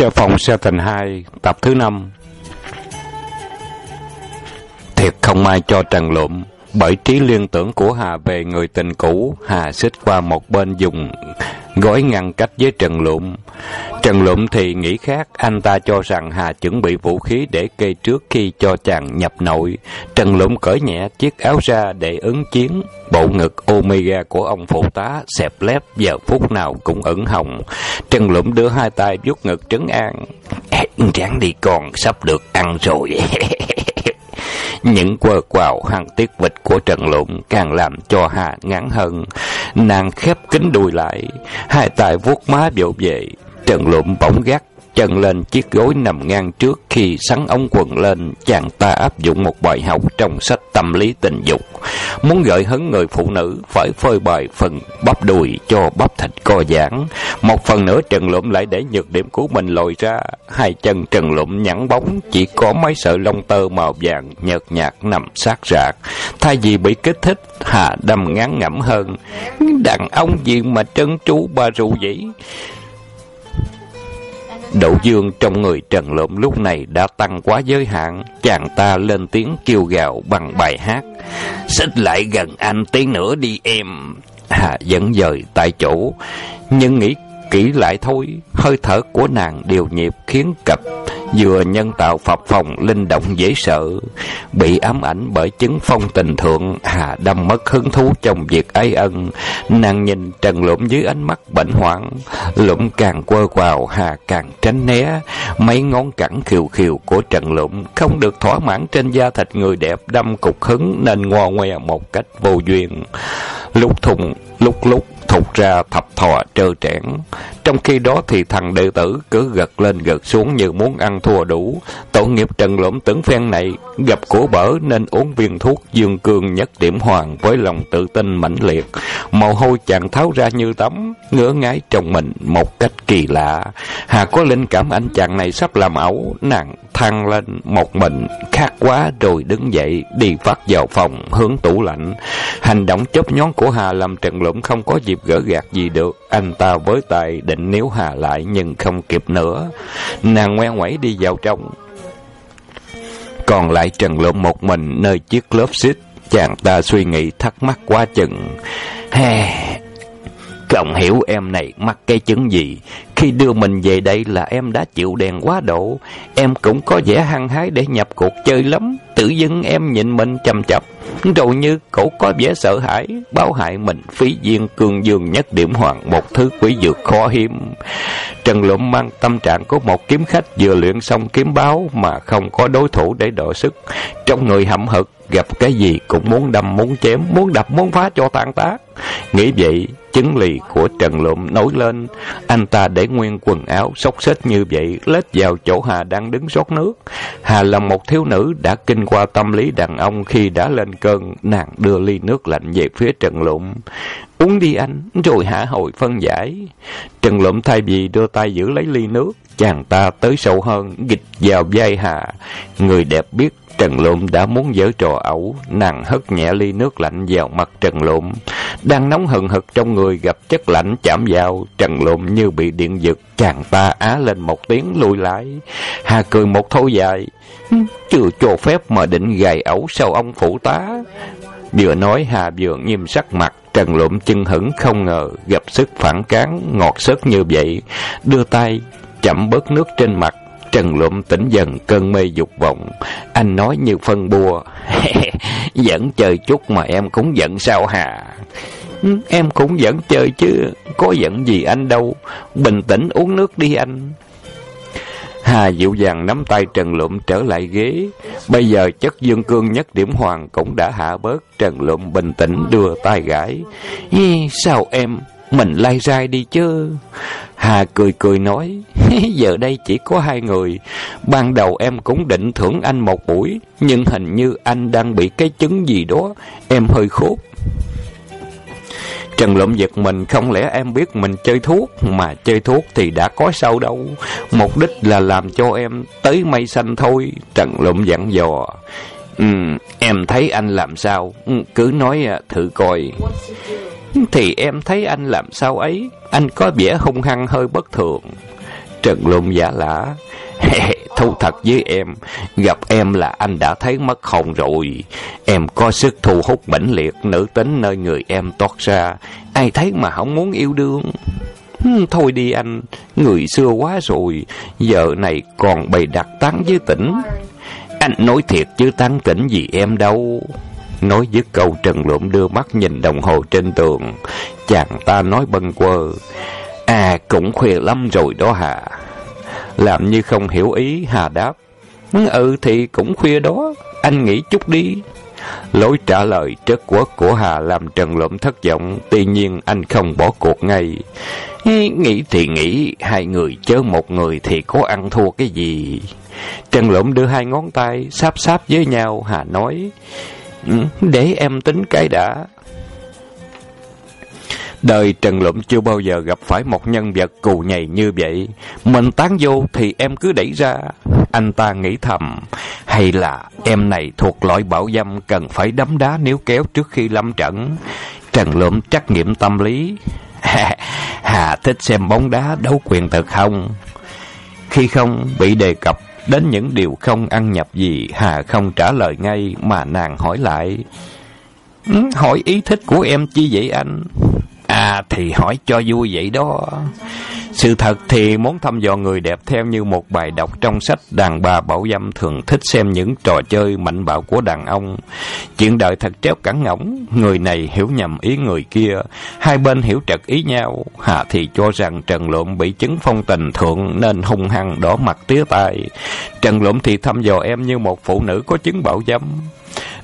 Xe phòng xe tình 2, tập thứ 5 Thiệt không ai cho Trần Lụm Bởi trí liên tưởng của Hà về người tình cũ Hà xích qua một bên dùng gói ngăn cách với Trần Lụm. Trần Lụm thì nghĩ khác, anh ta cho rằng Hà chuẩn bị vũ khí để kê trước khi cho chàng nhập nội. Trần Lụm cởi nhẹ chiếc áo ra để ứng chiến. Bộ ngực Omega của ông phụ tá xẹp lép giờ phút nào cũng ẩn hồng. Trần Lụm đưa hai tay vuốt ngực trấn an. Ráng đi con, sắp được ăn rồi. Những quơ quào hàng tiết vịt của Trần lộn càng làm cho Hà ngắn hơn. Nàng khép kính đùi lại, hai tay vuốt má biểu vệ. Trần lộn bỗng gắt chân lên chiếc gối nằm ngang trước khi sắn ống quần lên, chàng ta áp dụng một bài học trong sách tâm lý tình dục. Muốn gợi hứng người phụ nữ phải phơi bày phần bắp đùi cho bắp thịt co giãn. Một phần nữa Trần Lụm lại để nhược điểm của mình lồi ra, hai chân Trần Lụm nhẵn bóng, chỉ có mấy sợi lông tơ màu vàng nhợt nhạt nằm sát rạc. Thay vì bị kích thích, Hà đâm ngán ngẩm hơn. Đàn ông gì mà trân trú ba rượu vậy? Đậu dương trong người Trần Lộm lúc này đã tăng quá giới hạn, chàng ta lên tiếng kêu gào bằng bài hát. Xích lại gần anh tiếng nữa đi em. Hà dẫn dời tại chỗ, nhưng nghĩ kỹ lại thôi, hơi thở của nàng đều nhịp khiến cặp vừa nhân tạo phập phòng linh động dễ sợ, bị ám ảnh bởi chứng phong tình thượng, Hà đâm mất hứng thú trong việc ái ân. Nàng nhìn Trần lũng dưới ánh mắt bệnh hoạn, lũng càng quơ quào, Hà càng tránh né. Mấy ngón cẳng khiều khiều của Trần lũng không được thỏa mãn trên da thịt người đẹp đâm cục hứng nên ngoa ngoe một cách vô duyên. Lúc thùng, lúc lúc thục ra thập thò trơ trẽn. Trong khi đó thì thằng đệ tử cứ gật lên gật xuống như muốn ăn thua đủ. Tổ nghiệp trần lỗm tưởng phen này gặp cổ bở nên uống viên thuốc dương cương nhất điểm hoàng với lòng tự tin mãnh liệt. Mồ hôi chàng tháo ra như tắm, ngỡ ngái trong mình một cách kỳ lạ. Hà có linh cảm anh chàng này sắp làm ẩu, nàng thăng lên một mình, khát quá rồi đứng dậy, đi phát vào phòng, hướng tủ lạnh. Hành động chớp nhón của Hà làm Trần Lũng không có dịp gỡ gạt gì được. Anh ta với tay định níu Hà lại nhưng không kịp nữa. Nàng ngoe ngoẩy đi vào trong. Còn lại Trần Lũng một mình nơi chiếc lớp xích. Chàng ta suy nghĩ thắc mắc quá chừng. Hè, không hiểu em này mắc cái chứng gì. Khi đưa mình về đây là em đã chịu đèn quá độ. Em cũng có vẻ hăng hái để nhập cuộc chơi lắm. Tự dưng em nhìn mình chầm chập. Rồi như cổ có vẻ sợ hãi, báo hại mình phí viên cương dương nhất điểm hoàng một thứ quý dược khó hiếm. Trần Lụm mang tâm trạng của một kiếm khách vừa luyện xong kiếm báo mà không có đối thủ để đọ sức. Trong người hậm hực, gặp cái gì cũng muốn đâm muốn chém, muốn đập muốn phá cho tan tác. Nghĩ vậy, chứng lì của Trần Lụm nổi lên. Anh ta để nguyên quần áo xốc xếch như vậy, lết vào chỗ Hà đang đứng rót nước. Hà là một thiếu nữ đã kinh qua tâm lý đàn ông khi đã lên cơn, nàng đưa ly nước lạnh về phía Trần Lụm. Uống đi anh, rồi hạ hồi phân giải. Trần Lụm thay vì đưa tay giữ lấy ly nước, chàng ta tới sâu hơn, gịch vào vai Hà. Người đẹp biết Trần Lộm đã muốn giở trò ẩu, nàng hất nhẹ ly nước lạnh vào mặt Trần Lộm. Đang nóng hừng hực trong người gặp chất lạnh chạm vào, Trần Lộm như bị điện giật, chàng ta á lên một tiếng lùi lại. Hà cười một thâu dài, chưa cho phép mà định gài ẩu sau ông phủ tá. Vừa nói Hà vừa nghiêm sắc mặt, Trần Lộm chân hững không ngờ gặp sức phản cán ngọt sớt như vậy, đưa tay chậm bớt nước trên mặt, Trần Lụm tỉnh dần cơn mê dục vọng. Anh nói như phân bua. Giận chơi chút mà em cũng giận sao hà? Ừ, em cũng vẫn chơi chứ. Có giận gì anh đâu. Bình tĩnh uống nước đi anh. Hà dịu dàng nắm tay Trần Lụm trở lại ghế. Bây giờ chất dương cương nhất điểm hoàng cũng đã hạ bớt. Trần Lụm bình tĩnh đưa tay gãi. Sao em? Mình lai rai đi chứ. Hà cười cười nói, giờ đây chỉ có hai người. Ban đầu em cũng định thưởng anh một buổi, nhưng hình như anh đang bị cái chứng gì đó, em hơi khốt. Trần Lộn giật mình, không lẽ em biết mình chơi thuốc, mà chơi thuốc thì đã có sao đâu. Mục đích là làm cho em tới mây xanh thôi. Trần Lộn dặn dò. Ừ, em thấy anh làm sao, ừ, cứ nói à, thử coi. Thì em thấy anh làm sao ấy, anh có vẻ hung hăng hơi bất thường. Trần Luân giả lả. thu thật với em, gặp em là anh đã thấy mất hồn rồi. Em có sức thu hút mãnh liệt, nữ tính nơi người em toát ra. Ai thấy mà không muốn yêu đương. Thôi đi anh, người xưa quá rồi, giờ này còn bày đặt tán với tỉnh. Anh nói thiệt chứ tán tỉnh gì em đâu. Nói dứt câu Trần Lụm đưa mắt nhìn đồng hồ trên tường. Chàng ta nói bâng quơ. À cũng khuya lắm rồi đó hả? Làm như không hiểu ý Hà đáp. Ừ thì cũng khuya đó, anh nghĩ chút đi. Lối trả lời trất quốc của Hà làm Trần Lụm thất vọng, tuy nhiên anh không bỏ cuộc ngay. Nghĩ thì nghĩ, hai người chớ một người thì có ăn thua cái gì. Trần Lụm đưa hai ngón tay, sáp sáp với nhau, Hà nói, Ừ, để em tính cái đã. Đời Trần Lụm chưa bao giờ gặp phải một nhân vật cù nhầy như vậy. Mình tán vô thì em cứ đẩy ra. Anh ta nghĩ thầm, hay là em này thuộc loại bảo dâm cần phải đấm đá nếu kéo trước khi lâm trận. Trần Lụm trắc nghiệm tâm lý. Hà thích xem bóng đá đấu quyền thật không? Khi không bị đề cập đến những điều không ăn nhập gì, Hà không trả lời ngay mà nàng hỏi lại. Ừ, hỏi ý thích của em chi vậy anh? À thì hỏi cho vui vậy đó. Sự thật thì muốn thăm dò người đẹp theo như một bài đọc trong sách đàn bà bảo dâm thường thích xem những trò chơi mạnh bạo của đàn ông. Chuyện đời thật tréo cẳng ngỗng, người này hiểu nhầm ý người kia, hai bên hiểu trật ý nhau. Hà thì cho rằng Trần Lộn bị chứng phong tình thượng nên hung hăng đỏ mặt tía tai. Trần Lộn thì thăm dò em như một phụ nữ có chứng bảo dâm.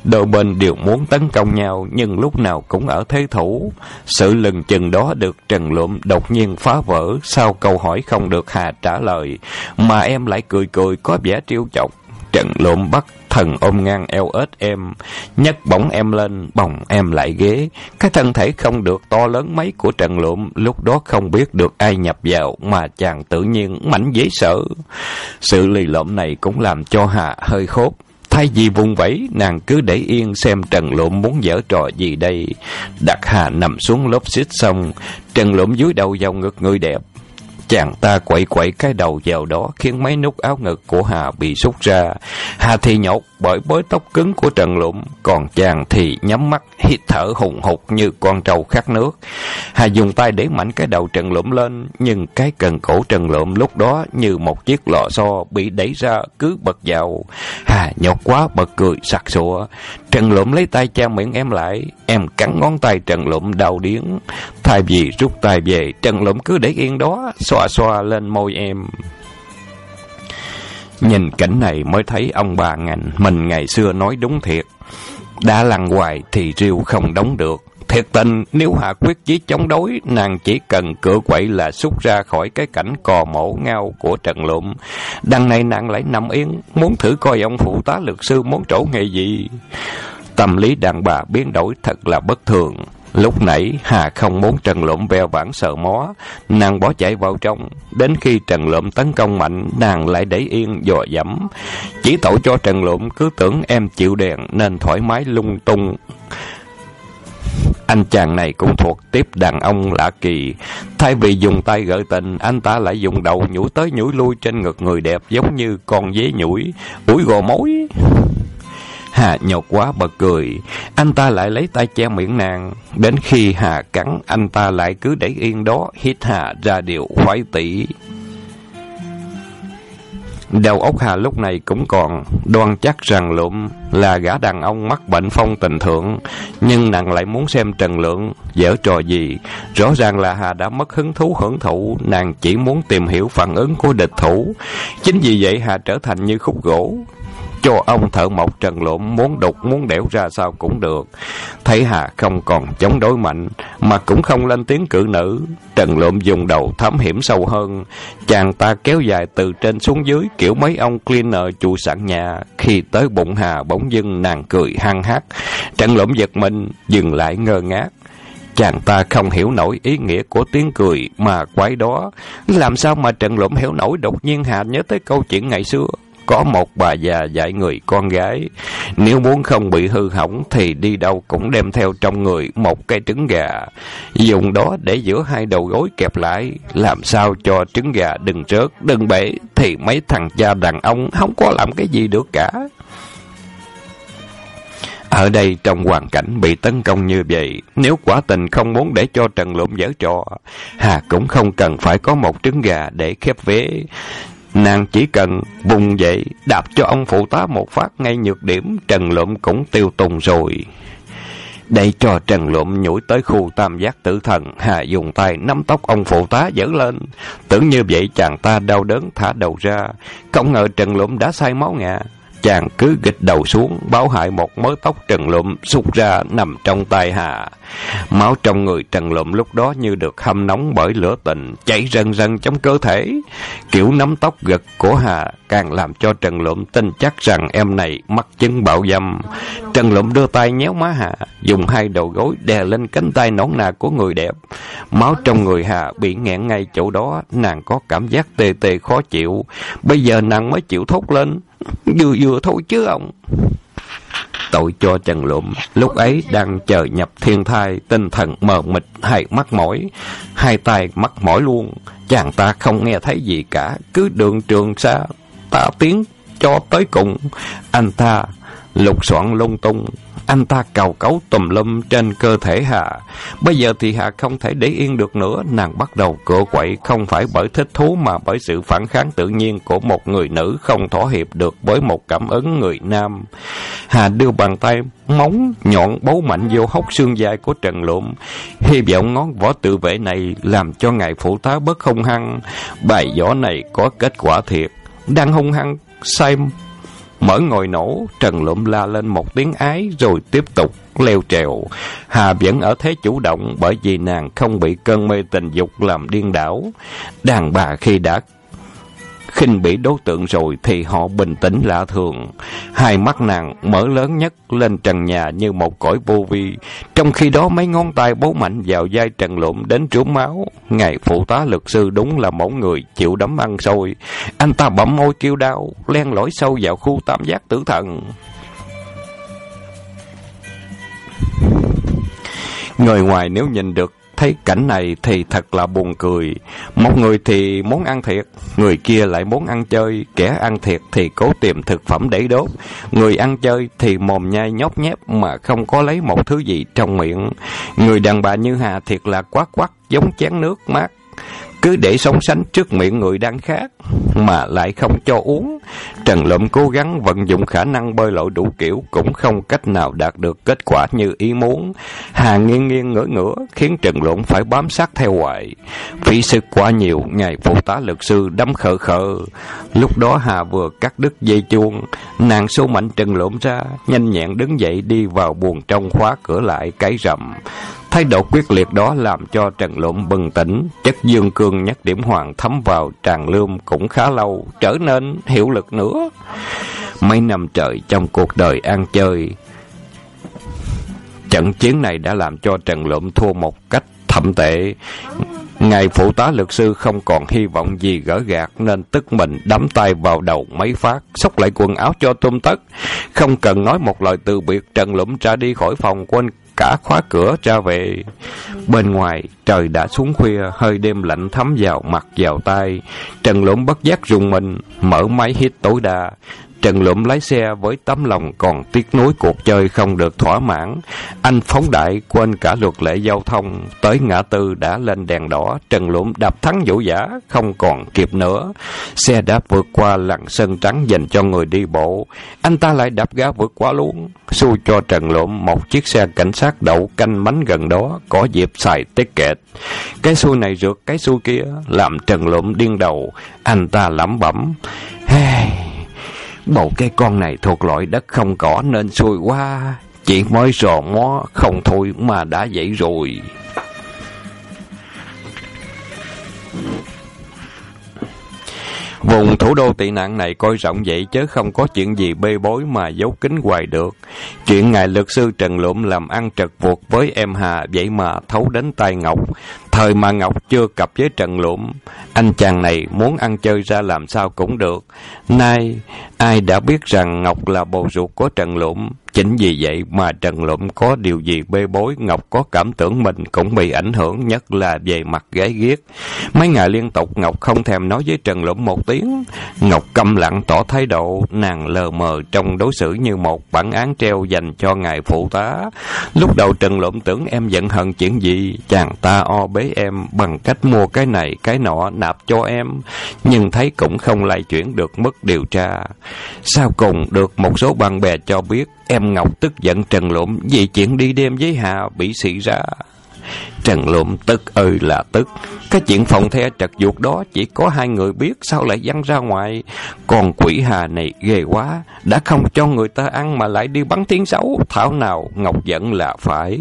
Đôi bên đều muốn tấn công nhau nhưng lúc nào cũng ở thế thủ. Sự lừng chừng đó được Trần Lụm đột nhiên phá vỡ sau câu hỏi không được Hà trả lời. Mà em lại cười cười có vẻ trêu chọc. Trần Lụm bắt thần ôm ngang eo ếch em, nhấc bổng em lên, bồng em lại ghế. Cái thân thể không được to lớn mấy của Trần Lụm, lúc đó không biết được ai nhập vào, mà chàng tự nhiên mảnh dễ sợ. Sự lì lộm này cũng làm cho Hà hơi khốt. Thay vì vùng vẫy, nàng cứ để yên xem Trần Lộm muốn dở trò gì đây. Đặt Hà nằm xuống lốp xích xong, Trần Lộm dưới đầu vào ngực người đẹp. Chàng ta quậy quậy cái đầu vào đó khiến mấy nút áo ngực của Hà bị sút ra. Hà thì nhột bởi bối tóc cứng của Trần Lụm, còn chàng thì nhắm mắt hít thở hùng hục như con trâu khát nước. Hà dùng tay để mạnh cái đầu Trần Lụm lên, nhưng cái cần cổ Trần Lụm lúc đó như một chiếc lọ xo bị đẩy ra cứ bật vào. Hà nhột quá bật cười sặc sụa. Trần Lụm lấy tay che miệng em lại, em cắn ngón tay Trần Lụm đau điếng. Thay vì rút tay về, Trần Lụm cứ để yên đó, xoa xoa lên môi em. Nhìn cảnh này mới thấy ông bà ngành mình ngày xưa nói đúng thiệt. Đã lăn hoài thì riêu không đóng được. Thiệt tình, nếu Hạ quyết chí chống đối, nàng chỉ cần cửa quậy là xúc ra khỏi cái cảnh cò mổ ngao của Trần Lụm. Đằng này nàng lại nằm yên, muốn thử coi ông phụ tá luật sư muốn trổ nghề gì. Tâm lý đàn bà biến đổi thật là bất thường. Lúc nãy Hà không muốn Trần lộm veo vãn sợ mó, nàng bỏ chạy vào trong. Đến khi Trần lộm tấn công mạnh, nàng lại để yên dò dẫm. Chỉ tội cho Trần lộm cứ tưởng em chịu đèn nên thoải mái lung tung. Anh chàng này cũng thuộc tiếp đàn ông lạ kỳ. Thay vì dùng tay gợi tình, anh ta lại dùng đầu nhũi tới nhũi lui trên ngực người đẹp giống như con dế nhủi, ủi gò mối. Hà nhột quá bật cười, anh ta lại lấy tay che miệng nàng. Đến khi Hà cắn, anh ta lại cứ để yên đó, hít Hà ra điều khoái tỷ. Đầu óc Hà lúc này cũng còn đoan chắc rằng Lụm là gã đàn ông mắc bệnh phong tình thượng, nhưng nàng lại muốn xem Trần Lượng dở trò gì. Rõ ràng là Hà đã mất hứng thú hưởng thụ, nàng chỉ muốn tìm hiểu phản ứng của địch thủ. Chính vì vậy Hà trở thành như khúc gỗ, cho ông thợ mộc trần lộm muốn đục muốn đẽo ra sao cũng được. Thấy Hà không còn chống đối mạnh, mà cũng không lên tiếng cử nữ. Trần lộm dùng đầu thám hiểm sâu hơn. Chàng ta kéo dài từ trên xuống dưới kiểu mấy ông cleaner chủ sẵn nhà. Khi tới bụng Hà bỗng dưng nàng cười hăng hát. Trần lộm giật mình, dừng lại ngơ ngác. Chàng ta không hiểu nổi ý nghĩa của tiếng cười mà quái đó. Làm sao mà Trần Lộm hiểu nổi đột nhiên Hà nhớ tới câu chuyện ngày xưa có một bà già dạy người con gái. Nếu muốn không bị hư hỏng thì đi đâu cũng đem theo trong người một cái trứng gà. Dùng đó để giữa hai đầu gối kẹp lại, làm sao cho trứng gà đừng rớt, đừng bể, thì mấy thằng cha đàn ông không có làm cái gì được cả. Ở đây trong hoàn cảnh bị tấn công như vậy, nếu quả tình không muốn để cho Trần Lụm dở trò, Hà cũng không cần phải có một trứng gà để khép vế. Nàng chỉ cần vùng dậy, đạp cho ông phụ tá một phát ngay nhược điểm, Trần lộm cũng tiêu tùng rồi. Để cho Trần lộm nhủi tới khu tam giác tử thần, Hà dùng tay nắm tóc ông phụ tá dở lên. Tưởng như vậy chàng ta đau đớn thả đầu ra. Không ngờ Trần lộm đã say máu ngạ. Chàng cứ gịch đầu xuống, báo hại một mớ tóc trần lụm sụt ra nằm trong tay Hà. Máu trong người trần lụm lúc đó như được hâm nóng bởi lửa tình, chảy rần rần trong cơ thể. Kiểu nắm tóc gật của Hà càng làm cho trần lụm tin chắc rằng em này mắc chứng bạo dâm. Trần lụm đưa tay nhéo má Hà, dùng hai đầu gối đè lên cánh tay nón nà của người đẹp. Máu trong người Hà bị nghẹn ngay chỗ đó, nàng có cảm giác tê tê khó chịu. Bây giờ nàng mới chịu thốt lên. Vừa vừa thôi chứ ông. Tội cho Trần Lụm, lúc ấy đang chờ nhập thiên thai, tinh thần mờ mịt, hai mắt mỏi, hai tay mắt mỏi luôn. Chàng ta không nghe thấy gì cả, cứ đường trường xa, ta tiến cho tới cùng. Anh ta lục soạn lung tung, anh ta cào cấu tùm lum trên cơ thể Hạ. Bây giờ thì Hạ không thể để yên được nữa, nàng bắt đầu cựa quậy không phải bởi thích thú mà bởi sự phản kháng tự nhiên của một người nữ không thỏa hiệp được với một cảm ứng người nam. Hà đưa bàn tay móng nhọn bấu mạnh vô hốc xương dài của Trần Lụm, hy vọng ngón võ tự vệ này làm cho ngài phụ tá bất không hăng. Bài võ này có kết quả thiệt, đang hung hăng sai Mở ngồi nổ, Trần Lụm la lên một tiếng ái rồi tiếp tục leo trèo. Hà vẫn ở thế chủ động bởi vì nàng không bị cơn mê tình dục làm điên đảo. Đàn bà khi đã khinh bỉ đối tượng rồi thì họ bình tĩnh lạ thường. Hai mắt nàng mở lớn nhất lên trần nhà như một cõi vô vi. Trong khi đó mấy ngón tay bấu mạnh vào vai trần lộn đến trúng máu. Ngài phụ tá luật sư đúng là mẫu người chịu đấm ăn sôi. Anh ta bấm môi kêu đau, len lỏi sâu vào khu tam giác tử thần. Người ngoài nếu nhìn được Thấy cảnh này thì thật là buồn cười. Một người thì muốn ăn thiệt, người kia lại muốn ăn chơi. Kẻ ăn thiệt thì cố tìm thực phẩm để đốt. Người ăn chơi thì mồm nhai nhóp nhép mà không có lấy một thứ gì trong miệng. Người đàn bà như Hà thiệt là quát quát giống chén nước mát cứ để sống sánh trước miệng người đang khát mà lại không cho uống. Trần Lụm cố gắng vận dụng khả năng bơi lội đủ kiểu cũng không cách nào đạt được kết quả như ý muốn. Hà nghiêng nghiêng ngửa ngửa khiến Trần Lộn phải bám sát theo hoài. Phí sức quá nhiều, ngài phụ tá luật sư đấm khờ khờ. Lúc đó Hà vừa cắt đứt dây chuông, nàng số mạnh Trần Lộn ra, nhanh nhẹn đứng dậy đi vào buồng trong khóa cửa lại cái rầm. Thái độ quyết liệt đó làm cho Trần Lộn bừng tỉnh, chất dương cương nhắc điểm hoàng thấm vào tràn lương cũng khá lâu, trở nên hiệu lực nữa. Mấy năm trời trong cuộc đời ăn chơi, trận chiến này đã làm cho Trần Lộn thua một cách thậm tệ. Ngài phụ tá luật sư không còn hy vọng gì gỡ gạt nên tức mình đấm tay vào đầu mấy phát, xốc lại quần áo cho tôm tất. Không cần nói một lời từ biệt, Trần Lụm ra đi khỏi phòng quên cả khóa cửa ra về. Bên ngoài, trời đã xuống khuya, hơi đêm lạnh thấm vào mặt vào tay. Trần Lũng bất giác rùng mình, mở máy hít tối đa. Trần Lụm lái xe với tấm lòng còn tiếc nuối cuộc chơi không được thỏa mãn. Anh phóng đại quên cả luật lệ giao thông, tới ngã tư đã lên đèn đỏ, Trần Lụm đạp thắng vũ giả, không còn kịp nữa. Xe đã vượt qua lằn sân trắng dành cho người đi bộ, anh ta lại đạp gá vượt qua luôn. Xui cho Trần Lụm một chiếc xe cảnh sát đậu canh bánh gần đó, có dịp xài tiết kẹt. Cái xui này rượt cái xui kia, làm Trần Lụm điên đầu, anh ta lẩm bẩm bộ Bầu cây con này thuộc loại đất không cỏ nên xui quá. Chỉ mới rò mó, không thôi mà đã vậy rồi. Vùng thủ đô tị nạn này coi rộng vậy chứ không có chuyện gì bê bối mà giấu kín hoài được. Chuyện ngài luật sư Trần Lụm làm ăn trật vuột với em Hà vậy mà thấu đến tai Ngọc. Thời mà Ngọc chưa cặp với Trần Lũm, anh chàng này muốn ăn chơi ra làm sao cũng được. Nay, ai đã biết rằng Ngọc là bồ ruột của Trần Lũm, Chính vì vậy mà Trần Lụm có điều gì bê bối, Ngọc có cảm tưởng mình cũng bị ảnh hưởng, nhất là về mặt gái ghét. Mấy ngày liên tục Ngọc không thèm nói với Trần Lụm một tiếng. Ngọc câm lặng tỏ thái độ, nàng lờ mờ trong đối xử như một bản án treo dành cho ngài phụ tá. Lúc đầu Trần Lụm tưởng em giận hận chuyện gì, chàng ta o bế em bằng cách mua cái này, cái nọ nạp cho em, nhưng thấy cũng không lay chuyển được mức điều tra. Sau cùng được một số bạn bè cho biết Em Ngọc tức giận Trần Lụm vì chuyện đi đêm với Hà bị xị ra. Trần Lụm tức ơi là tức. Cái chuyện phòng the trật ruột đó chỉ có hai người biết sao lại văng ra ngoài. Còn quỷ Hà này ghê quá. Đã không cho người ta ăn mà lại đi bắn tiếng xấu. Thảo nào Ngọc giận là phải.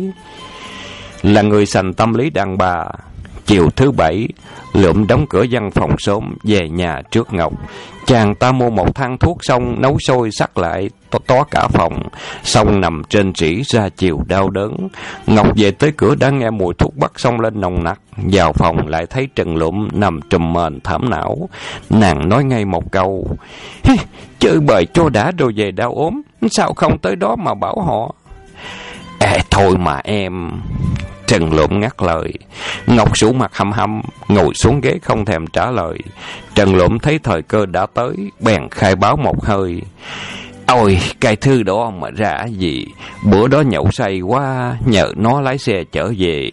Là người sành tâm lý đàn bà. Chiều thứ bảy, Lượm đóng cửa văn phòng sớm về nhà trước Ngọc. Chàng ta mua một thang thuốc xong nấu sôi sắc lại to, to cả phòng, xong nằm trên chỉ ra chiều đau đớn. Ngọc về tới cửa đã nghe mùi thuốc bắc xong lên nồng nặc, vào phòng lại thấy Trần Lụm nằm trùm mền thảm não. Nàng nói ngay một câu, chơi bời cho đã rồi về đau ốm, sao không tới đó mà bảo họ. Ê, thôi mà em... Trần Lộm ngắt lời. Ngọc sủ mặt hầm hầm, ngồi xuống ghế không thèm trả lời. Trần Lộm thấy thời cơ đã tới, bèn khai báo một hơi. Ôi, cái thư đó mà ra gì? Bữa đó nhậu say quá, nhờ nó lái xe trở về.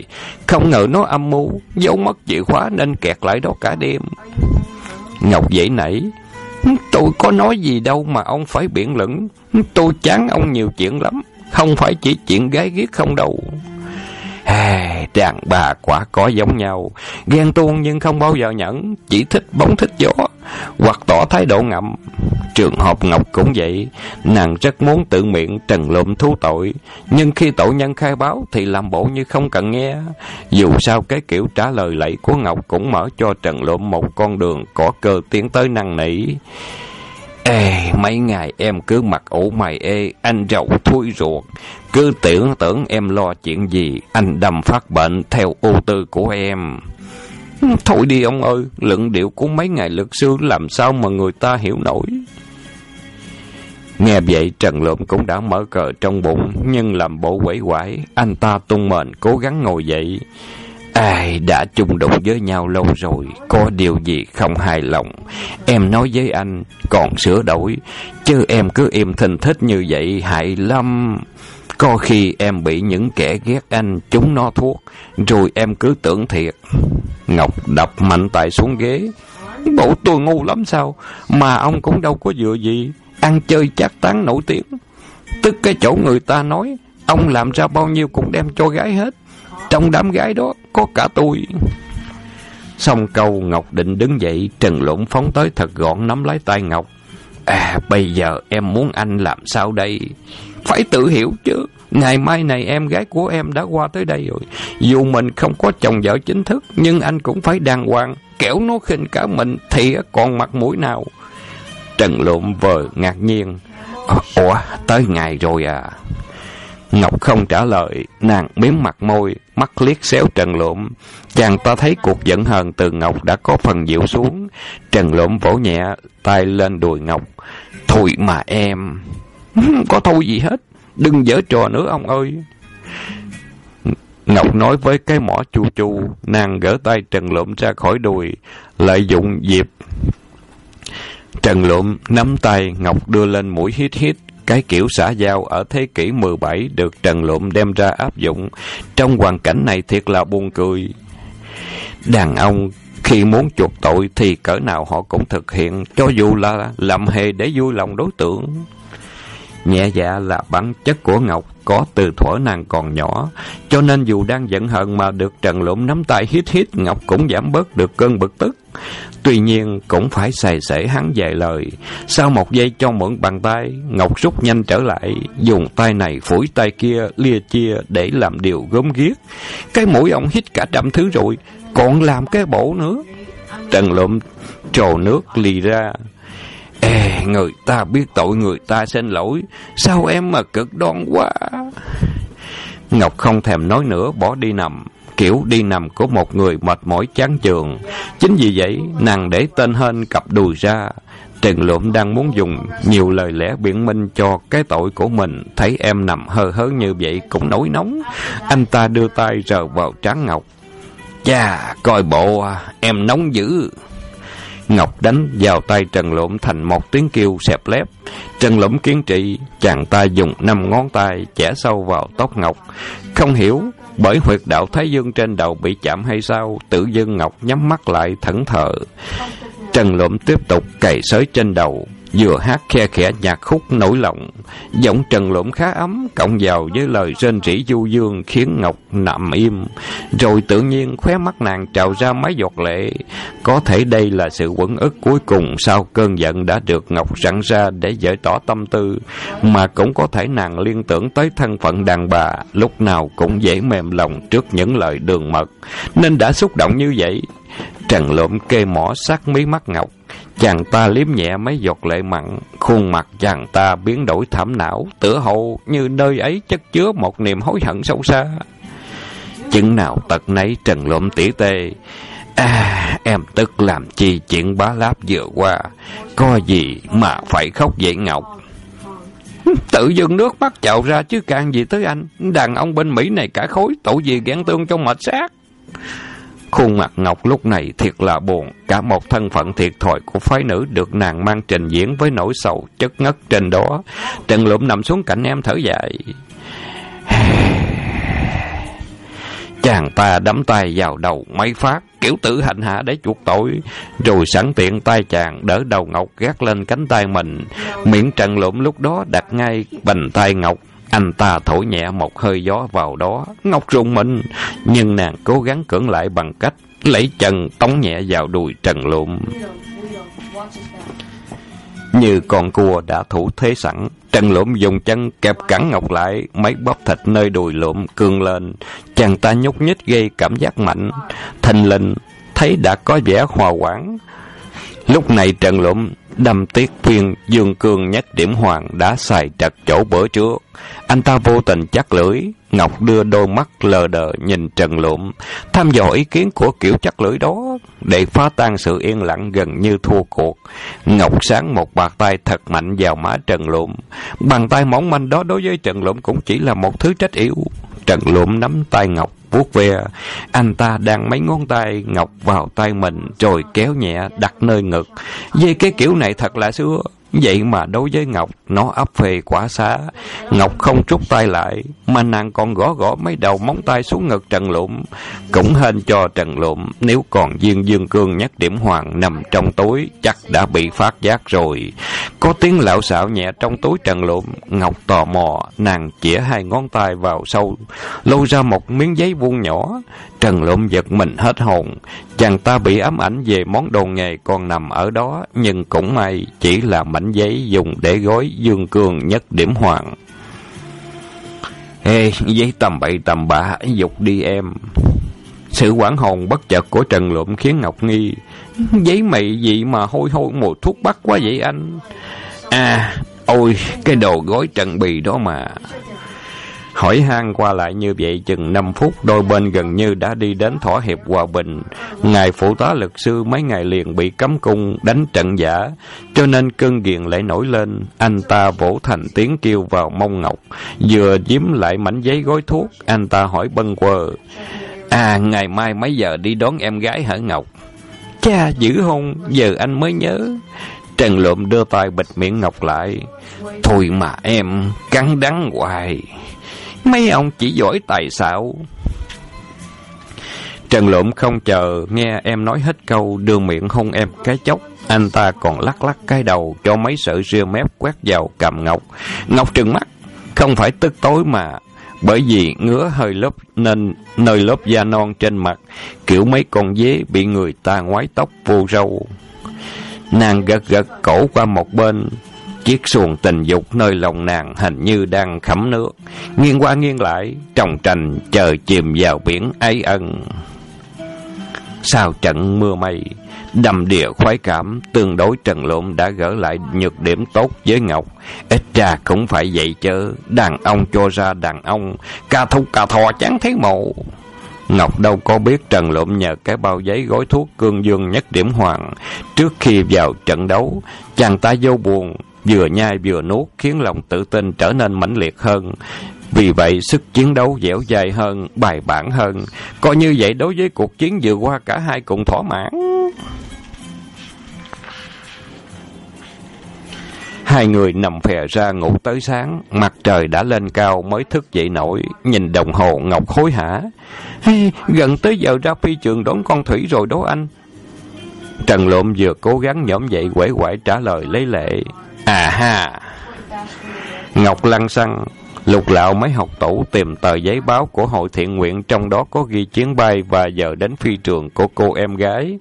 Không ngờ nó âm mưu, giấu mất chìa khóa nên kẹt lại đó cả đêm. Ngọc dễ nảy. Tôi có nói gì đâu mà ông phải biện luận. Tôi chán ông nhiều chuyện lắm. Không phải chỉ chuyện gái ghét không đâu. À, đàn bà quả có giống nhau, ghen tuông nhưng không bao giờ nhẫn, chỉ thích bóng thích gió, hoặc tỏ thái độ ngậm. Trường hợp Ngọc cũng vậy, nàng rất muốn tự miệng trần lộm thú tội, nhưng khi tội nhân khai báo thì làm bộ như không cần nghe. Dù sao cái kiểu trả lời lạy của Ngọc cũng mở cho trần lộm một con đường có cơ tiến tới năng nỉ. Ê, mấy ngày em cứ mặc ủ mày ê, anh rầu thui ruột. Cứ tưởng tưởng em lo chuyện gì, anh đâm phát bệnh theo ưu tư của em. Thôi đi ông ơi, luận điệu của mấy ngày lực sư làm sao mà người ta hiểu nổi. Nghe vậy Trần Lộm cũng đã mở cờ trong bụng, nhưng làm bộ quẩy quải, anh ta tung mền cố gắng ngồi dậy. Ai đã chung đụng với nhau lâu rồi, có điều gì không hài lòng. Em nói với anh, còn sửa đổi, chứ em cứ im thình thích như vậy hại lắm. Có khi em bị những kẻ ghét anh chúng nó thuốc, rồi em cứ tưởng thiệt. Ngọc đập mạnh tay xuống ghế. Bộ tôi ngu lắm sao, mà ông cũng đâu có dựa gì, ăn chơi chắc tán nổi tiếng. Tức cái chỗ người ta nói, ông làm ra bao nhiêu cũng đem cho gái hết. Trong đám gái đó có cả tôi. Xong câu Ngọc định đứng dậy, Trần Lũng phóng tới thật gọn nắm lấy tay Ngọc. À, bây giờ em muốn anh làm sao đây? Phải tự hiểu chứ. Ngày mai này em gái của em đã qua tới đây rồi. Dù mình không có chồng vợ chính thức, nhưng anh cũng phải đàng hoàng. Kẻo nó khinh cả mình thì còn mặt mũi nào. Trần lộn vờ ngạc nhiên. Ủa, tới ngày rồi à? Ngọc không trả lời, nàng miếm mặt môi, mắt liếc xéo Trần Lộm. Chàng ta thấy cuộc giận hờn từ Ngọc đã có phần dịu xuống. Trần Lộm vỗ nhẹ, tay lên đùi Ngọc. Thôi mà em... có thôi gì hết, đừng dở trò nữa ông ơi. Ngọc nói với cái mỏ chu chu, nàng gỡ tay Trần Lộm ra khỏi đùi, lợi dụng dịp. Trần Lộm nắm tay Ngọc đưa lên mũi hít hít, cái kiểu xã giao ở thế kỷ 17 được Trần Lụm đem ra áp dụng. Trong hoàn cảnh này thiệt là buồn cười. Đàn ông khi muốn chuộc tội thì cỡ nào họ cũng thực hiện, cho dù là làm hề để vui lòng đối tượng. Nhẹ dạ là bản chất của Ngọc có từ thuở nàng còn nhỏ, cho nên dù đang giận hờn mà được Trần Lũng nắm tay hít hít, Ngọc cũng giảm bớt được cơn bực tức. Tuy nhiên cũng phải xài xể hắn vài lời. Sau một giây cho mượn bàn tay, Ngọc rút nhanh trở lại, dùng tay này phủi tay kia, lia chia để làm điều gớm ghiếc. Cái mũi ông hít cả trăm thứ rồi, còn làm cái bộ nữa. Trần lụm trồ nước lì ra. Ê, người ta biết tội người ta xin lỗi. Sao em mà cực đoan quá? Ngọc không thèm nói nữa, bỏ đi nằm. Kiểu đi nằm của một người mệt mỏi chán chường. Chính vì vậy, nàng để tên hên cặp đùi ra. Trần Lộm đang muốn dùng nhiều lời lẽ biện minh cho cái tội của mình. Thấy em nằm hơ hớ như vậy cũng nổi nóng. Anh ta đưa tay rờ vào trán Ngọc. Chà, coi bộ em nóng dữ. Ngọc đánh vào tay Trần Lộm thành một tiếng kêu xẹp lép. Trần Lộm kiến trị, chàng ta dùng năm ngón tay chẻ sâu vào tóc Ngọc. Không hiểu, bởi huyệt đạo Thái Dương trên đầu bị chạm hay sao, tự dưng Ngọc nhắm mắt lại thẫn thờ. Trần Lộm tiếp tục cày sới trên đầu, vừa hát khe khẽ nhạc khúc nổi lòng. Giọng Trần lỗm khá ấm, cộng vào với lời rên rỉ du dương khiến Ngọc nằm im. Rồi tự nhiên khóe mắt nàng trào ra mấy giọt lệ. Có thể đây là sự quẩn ức cuối cùng sau cơn giận đã được Ngọc sẵn ra để giải tỏ tâm tư. Mà cũng có thể nàng liên tưởng tới thân phận đàn bà, lúc nào cũng dễ mềm lòng trước những lời đường mật. Nên đã xúc động như vậy. Trần lộm kê mỏ sát mí mắt Ngọc. Chàng ta liếm nhẹ mấy giọt lệ mặn, khuôn mặt chàng ta biến đổi thảm não, tựa hồ như nơi ấy chất chứa một niềm hối hận sâu xa. Chừng nào tật nấy trần lộm tỉ tê, À, em tức làm chi chuyện bá láp vừa qua, có gì mà phải khóc vậy Ngọc? Tự dưng nước mắt chào ra chứ càng gì tới anh, đàn ông bên Mỹ này cả khối, tội gì ghen tương trong mệt xác. Khuôn mặt Ngọc lúc này thiệt là buồn, cả một thân phận thiệt thòi của phái nữ được nàng mang trình diễn với nỗi sầu chất ngất trên đó. Trần Lụm nằm xuống cạnh em thở dài. Chàng ta đấm tay vào đầu mấy phát, kiểu tử hành hạ để chuộc tội, rồi sẵn tiện tay chàng đỡ đầu Ngọc gác lên cánh tay mình. Miệng Trần Lụm lúc đó đặt ngay bành tay Ngọc, anh ta thổi nhẹ một hơi gió vào đó, Ngọc rùng mình, nhưng nàng cố gắng cưỡng lại bằng cách lấy chân tống nhẹ vào đùi Trần Lụm. Như con cua đã thủ thế sẵn, Trần Lụm dùng chân kẹp cắn Ngọc lại, mấy bóp thịt nơi đùi Lụm cương lên. Chàng ta nhúc nhích gây cảm giác mạnh, thành linh, thấy đã có vẻ hòa quản. Lúc này Trần Lụm đâm tiết viên dương cương nhất điểm hoàng đã xài trật chỗ bữa trước. Anh ta vô tình chắc lưỡi, Ngọc đưa đôi mắt lờ đờ nhìn Trần Lụm, thăm dò ý kiến của kiểu chắc lưỡi đó, để phá tan sự yên lặng gần như thua cuộc. Ngọc sáng một bàn tay thật mạnh vào má Trần Lụm. Bàn tay mỏng manh đó đối với Trần Lụm cũng chỉ là một thứ trách yếu. Trần Lụm nắm tay Ngọc vuốt ve. Anh ta đang mấy ngón tay Ngọc vào tay mình, rồi kéo nhẹ đặt nơi ngực. dây cái kiểu này thật là xưa. Vậy mà đối với Ngọc, nó ấp phê quả xá. Ngọc không trút tay lại, mà nàng còn gõ gõ mấy đầu móng tay xuống ngực Trần Lụm. Cũng hên cho Trần Lụm, nếu còn viên dương cương nhắc điểm hoàng nằm trong túi, chắc đã bị phát giác rồi. Có tiếng lão xạo nhẹ trong túi Trần Lụm, Ngọc tò mò, nàng chĩa hai ngón tay vào sâu, lôi ra một miếng giấy vuông nhỏ. Trần Lụm giật mình hết hồn, chàng ta bị ám ảnh về món đồ nghề còn nằm ở đó, nhưng cũng may chỉ là mảnh giấy dùng để gói dương cương nhất điểm hoàng. Ê, giấy tầm bậy tầm bạ, dục đi em. Sự quảng hồn bất chợt của Trần Lụm khiến Ngọc nghi. Giấy mày gì mà hôi hôi mùi thuốc bắc quá vậy anh? À, ôi, cái đồ gói trần bì đó mà. Hỏi han qua lại như vậy chừng 5 phút, đôi bên gần như đã đi đến thỏa hiệp hòa bình. Ngài phụ tá lực sư mấy ngày liền bị cấm cung, đánh trận giả, cho nên cơn ghiền lại nổi lên. Anh ta vỗ thành tiếng kêu vào mông ngọc, vừa giếm lại mảnh giấy gói thuốc, anh ta hỏi bân quờ À, ngày mai mấy giờ đi đón em gái hả Ngọc? Cha, dữ hôn, giờ anh mới nhớ. Trần lộm đưa tay bịt miệng Ngọc lại. Thôi mà em, cắn đắng hoài. Mấy ông chỉ giỏi tài xạo. Trần Lộm không chờ nghe em nói hết câu đưa miệng hôn em cái chốc. Anh ta còn lắc lắc cái đầu cho mấy sợi ria mép quét vào cầm Ngọc. Ngọc trừng mắt, không phải tức tối mà bởi vì ngứa hơi lớp nên nơi lớp da non trên mặt, kiểu mấy con dế bị người ta ngoái tóc vô râu. Nàng gật gật cổ qua một bên, chiếc xuồng tình dục nơi lòng nàng hình như đang khẩm nước, nghiêng qua nghiêng lại, trồng trành chờ chìm vào biển ấy ân. Sau trận mưa mây, đầm địa khoái cảm, tương đối trần lộn đã gỡ lại nhược điểm tốt với Ngọc. Ít ra cũng phải vậy chứ, đàn ông cho ra đàn ông, ca thúc ca thò chán thấy mộ. Ngọc đâu có biết Trần Lộm nhờ cái bao giấy gói thuốc cương dương nhất điểm hoàng. Trước khi vào trận đấu, chàng ta vô buồn, vừa nhai vừa nuốt khiến lòng tự tin trở nên mãnh liệt hơn. Vì vậy, sức chiến đấu dẻo dai hơn, bài bản hơn. Coi như vậy đối với cuộc chiến vừa qua cả hai cùng thỏa mãn. Hai người nằm phè ra ngủ tới sáng, mặt trời đã lên cao mới thức dậy nổi, nhìn đồng hồ Ngọc hối hả. Hey, gần tới giờ ra phi trường đón con Thủy rồi đó anh. Trần Lộm vừa cố gắng nhõm dậy quẩy quải trả lời lấy lệ. À ha! Ngọc lăn xăng, lục lạo mấy học tủ tìm tờ giấy báo của hội thiện nguyện trong đó có ghi chuyến bay và giờ đến phi trường của cô em gái.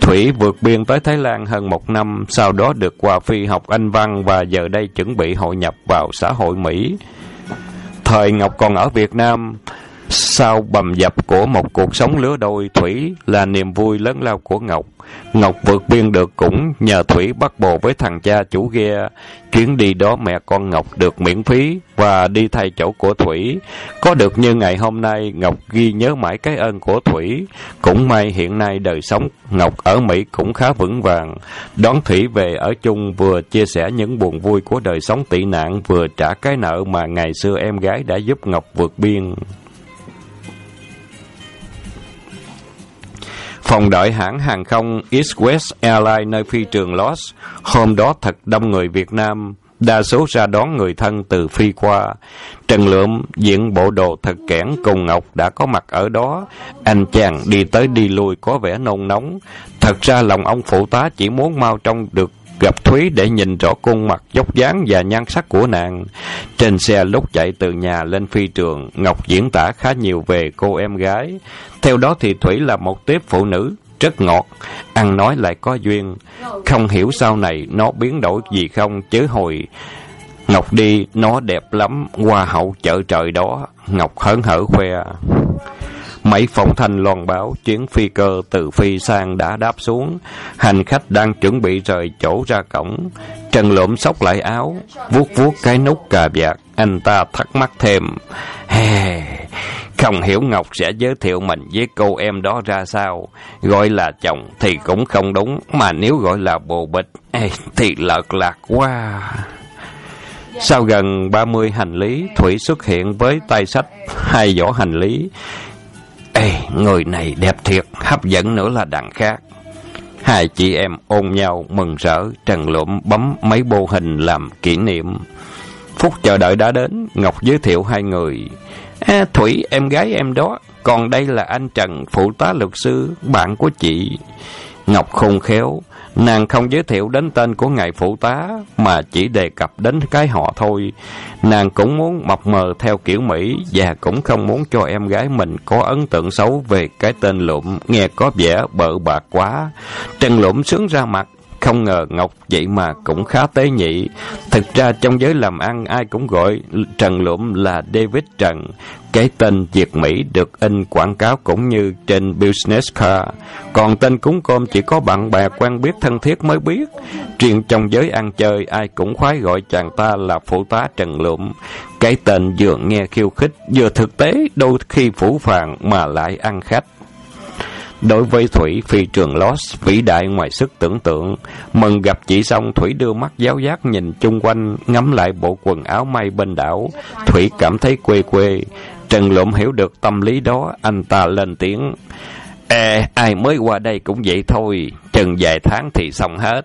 Thủy vượt biên tới Thái Lan hơn một năm, sau đó được qua phi học Anh văn và giờ đây chuẩn bị hội nhập vào xã hội Mỹ. Thời Ngọc còn ở Việt Nam, sau bầm dập của một cuộc sống lứa đôi, Thủy là niềm vui lớn lao của Ngọc. Ngọc vượt biên được cũng nhờ Thủy bắt bồ với thằng cha chủ ghe. Chuyến đi đó mẹ con Ngọc được miễn phí và đi thay chỗ của Thủy. Có được như ngày hôm nay, Ngọc ghi nhớ mãi cái ơn của Thủy. Cũng may hiện nay đời sống Ngọc ở Mỹ cũng khá vững vàng. Đón Thủy về ở chung vừa chia sẻ những buồn vui của đời sống tị nạn, vừa trả cái nợ mà ngày xưa em gái đã giúp Ngọc vượt biên. Phòng đợi hãng hàng không East West Airlines nơi phi trường Los. Hôm đó thật đông người Việt Nam, đa số ra đón người thân từ phi qua. Trần Lượm diện bộ đồ thật kẽn cùng Ngọc đã có mặt ở đó. Anh chàng đi tới đi lui có vẻ nôn nóng. Thật ra lòng ông phụ tá chỉ muốn mau trong được gặp Thúy để nhìn rõ khuôn mặt dốc dáng và nhan sắc của nàng. Trên xe lúc chạy từ nhà lên phi trường, Ngọc diễn tả khá nhiều về cô em gái. Theo đó thì Thủy là một tiếp phụ nữ, rất ngọt, ăn nói lại có duyên. Không hiểu sau này nó biến đổi gì không, chứ hồi Ngọc đi, nó đẹp lắm, hoa hậu chợ trời đó. Ngọc hớn hở khoe. Mấy phòng thanh loan báo chuyến phi cơ từ phi sang đã đáp xuống. Hành khách đang chuẩn bị rời chỗ ra cổng. Trần lộm sóc lại áo, vuốt vuốt cái nút cà vạt. Anh ta thắc mắc thêm. Hey, không hiểu Ngọc sẽ giới thiệu mình với cô em đó ra sao. Gọi là chồng thì cũng không đúng, mà nếu gọi là bồ bịch thì lợt lạc quá. Sau gần 30 hành lý, Thủy xuất hiện với tay sách hai vỏ hành lý. Ê, người này đẹp thiệt, hấp dẫn nữa là đằng khác. Hai chị em ôm nhau, mừng rỡ, trần lụm bấm mấy bô hình làm kỷ niệm. Phút chờ đợi đã đến, Ngọc giới thiệu hai người. À, Thủy, em gái em đó, còn đây là anh Trần, phụ tá luật sư, bạn của chị. Ngọc khôn khéo, Nàng không giới thiệu đến tên của ngài phụ tá, mà chỉ đề cập đến cái họ thôi. Nàng cũng muốn mập mờ theo kiểu Mỹ, và cũng không muốn cho em gái mình có ấn tượng xấu về cái tên lụm, nghe có vẻ bợ bạc quá. Trần lụm sướng ra mặt, không ngờ Ngọc vậy mà cũng khá tế nhị. Thực ra trong giới làm ăn ai cũng gọi Trần Lụm là David Trần. Cái tên Việt Mỹ được in quảng cáo cũng như trên Business Card. Còn tên cúng cơm chỉ có bạn bè quen biết thân thiết mới biết. Riêng trong giới ăn chơi, ai cũng khoái gọi chàng ta là phụ tá Trần Lụm. Cái tên vừa nghe khiêu khích, vừa thực tế, đôi khi phủ phàng mà lại ăn khách. Đối với Thủy, phi trường Lost vĩ đại ngoài sức tưởng tượng. Mừng gặp chị xong, Thủy đưa mắt giáo giác nhìn chung quanh, ngắm lại bộ quần áo may bên đảo. Thủy cảm thấy quê quê. Trần Lộm hiểu được tâm lý đó, anh ta lên tiếng. Ê, ai mới qua đây cũng vậy thôi, chừng vài tháng thì xong hết.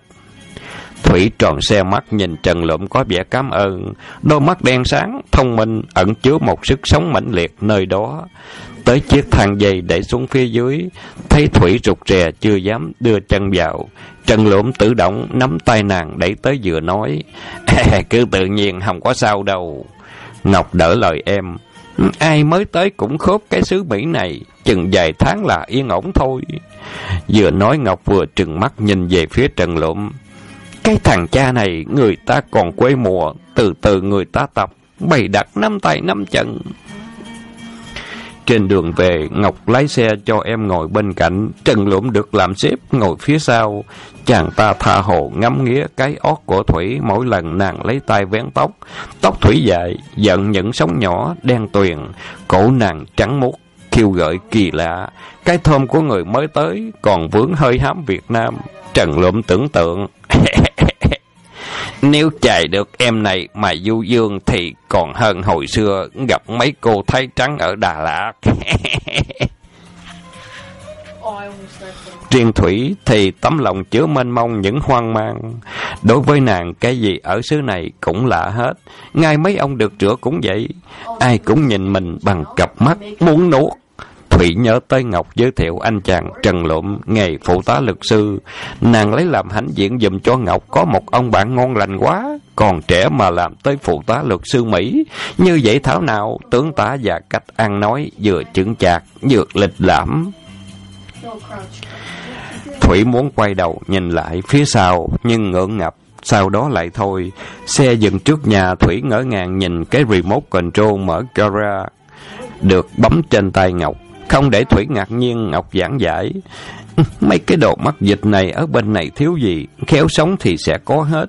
Thủy tròn xe mắt nhìn Trần Lụm có vẻ cảm ơn, đôi mắt đen sáng, thông minh, ẩn chứa một sức sống mãnh liệt nơi đó tới chiếc thang dây để xuống phía dưới, thấy Thủy rụt rè chưa dám đưa chân vào. Trần Lộm tự động nắm tay nàng đẩy tới vừa nói, cứ tự nhiên không có sao đâu. Ngọc đỡ lời em, ai mới tới cũng khốp cái xứ Mỹ này, chừng vài tháng là yên ổn thôi. Vừa nói Ngọc vừa trừng mắt nhìn về phía Trần Lộm. Cái thằng cha này, người ta còn quê mùa, từ từ người ta tập, bày đặt năm tay năm chân. Trên đường về, Ngọc lái xe cho em ngồi bên cạnh, Trần Lũm được làm xếp ngồi phía sau. Chàng ta tha hồ ngắm nghía cái ót của Thủy mỗi lần nàng lấy tay vén tóc. Tóc Thủy dài, giận những sóng nhỏ, đen tuyền, cổ nàng trắng mút, khiêu gợi kỳ lạ. Cái thơm của người mới tới còn vướng hơi hám Việt Nam. Trần Lũm tưởng tượng. Nếu chạy được em này mà du dương thì còn hơn hồi xưa gặp mấy cô thái trắng ở Đà Lạt. Riêng Thủy thì tấm lòng chứa mênh mông những hoang mang. Đối với nàng, cái gì ở xứ này cũng lạ hết. Ngay mấy ông được rửa cũng vậy. Ai cũng nhìn mình bằng cặp mắt muốn nuốt. Thủy nhớ tới Ngọc giới thiệu anh chàng Trần lộm nghề phụ tá luật sư. Nàng lấy làm hãnh diện dùm cho Ngọc có một ông bạn ngon lành quá. Còn trẻ mà làm tới phụ tá luật sư Mỹ. Như vậy thảo nào, tướng tá và cách ăn nói vừa chững chạc, vừa lịch lãm. Thủy muốn quay đầu nhìn lại phía sau, nhưng ngượng ngập. Sau đó lại thôi, xe dừng trước nhà Thủy ngỡ ngàng nhìn cái remote control mở camera được bấm trên tay Ngọc. Không để Thủy ngạc nhiên, Ngọc giảng giải. Mấy cái đồ mắc dịch này ở bên này thiếu gì, khéo sống thì sẽ có hết.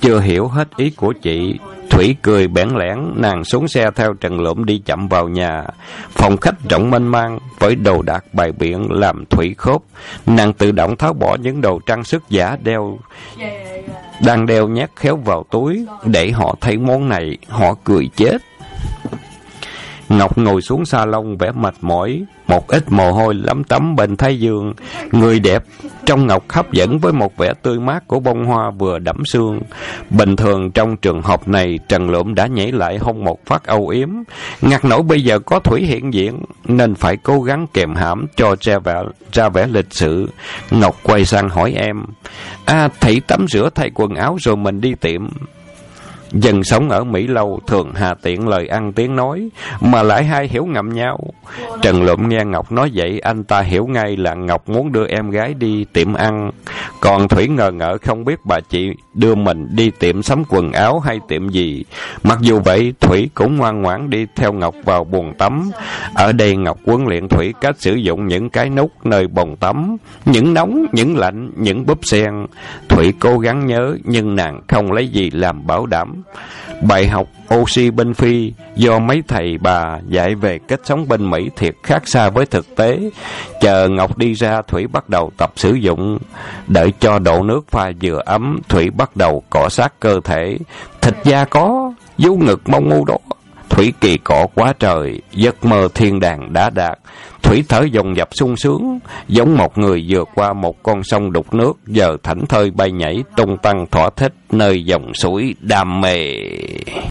Chưa hiểu hết ý của chị, Thủy cười bẽn lẽn, nàng xuống xe theo Trần lộm đi chậm vào nhà. Phòng khách rộng mênh mang, với đồ đạc bài biện làm Thủy khốp. Nàng tự động tháo bỏ những đồ trang sức giả đeo, đang đeo nhét khéo vào túi, để họ thấy món này, họ cười chết. Ngọc ngồi xuống salon vẻ mệt mỏi, một ít mồ hôi lấm tấm bên thái dương. Người đẹp, trong Ngọc hấp dẫn với một vẻ tươi mát của bông hoa vừa đẫm sương. Bình thường trong trường hợp này, Trần Lộm đã nhảy lại hông một phát âu yếm. Ngặt nổi bây giờ có Thủy hiện diện, nên phải cố gắng kèm hãm cho ra vẻ, ra vẻ lịch sự. Ngọc quay sang hỏi em, À, thầy tắm rửa thay quần áo rồi mình đi tiệm. Dân sống ở Mỹ lâu thường hà tiện lời ăn tiếng nói, mà lại hai hiểu ngầm nhau. Trần Lụm nghe Ngọc nói vậy, anh ta hiểu ngay là Ngọc muốn đưa em gái đi tiệm ăn. Còn Thủy ngờ ngỡ không biết bà chị đưa mình đi tiệm sắm quần áo hay tiệm gì. Mặc dù vậy, Thủy cũng ngoan ngoãn đi theo Ngọc vào buồng tắm. Ở đây Ngọc huấn luyện Thủy cách sử dụng những cái nút nơi bồn tắm, những nóng, những lạnh, những búp sen. Thủy cố gắng nhớ, nhưng nàng không lấy gì làm bảo đảm. Bài học oxy bên Phi do mấy thầy bà dạy về cách sống bên Mỹ thiệt khác xa với thực tế. Chờ Ngọc đi ra, Thủy bắt đầu tập sử dụng. Đợi cho độ nước pha vừa ấm, Thủy bắt đầu cọ sát cơ thể. Thịt da có, vú ngực mông ngu đó. Thủy kỳ cọ quá trời, giấc mơ thiên đàng đã đạt. Thủy thở dồn dập sung sướng, giống một người vừa qua một con sông đục nước, giờ thảnh thơi bay nhảy, tung tăng thỏa thích nơi dòng suối đam mê.